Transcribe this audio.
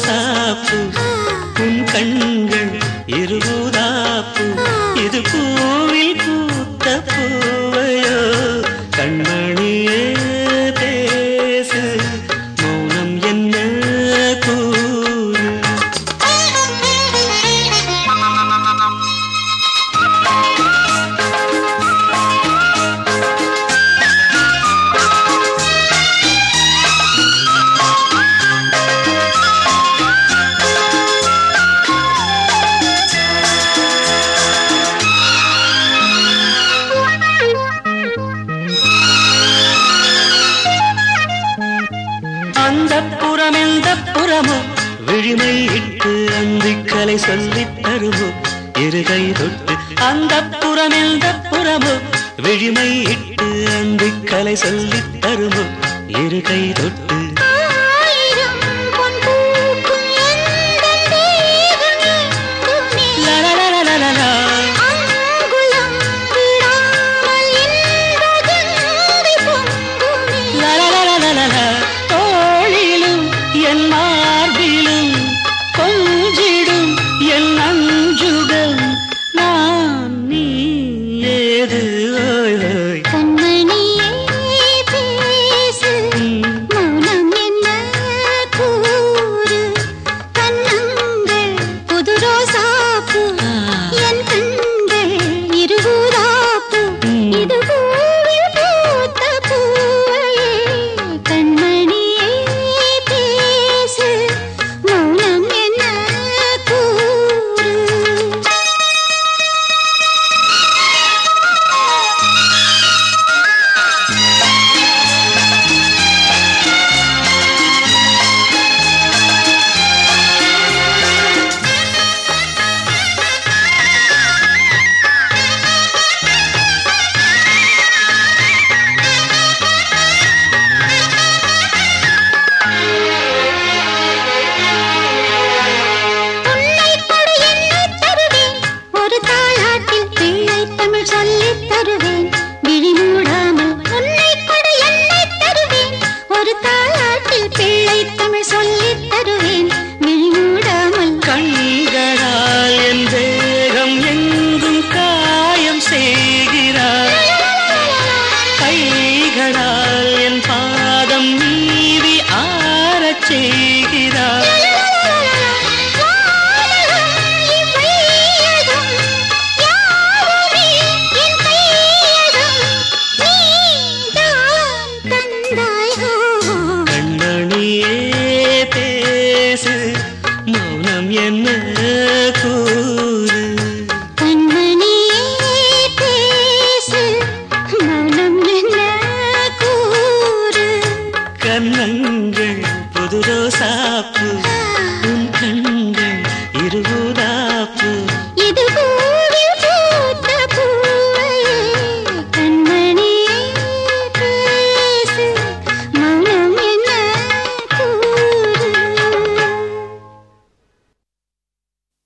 பூசாப்பு உன் கண்கள் இருபூதாப்பு. இது பூ புறம் எந்த புறமோ? விழிமை இட்டு அந்திக்கலை சொல்லி தருமோ? இருகை தொட்டு அந்த புறம் எந்த புறமோ? விழிமை இட்டு அந்திக்கலை சொல்லி தருமோ? இருகை தொட்டு பேரு செய்கிறார். கண்ணணியே என்ன?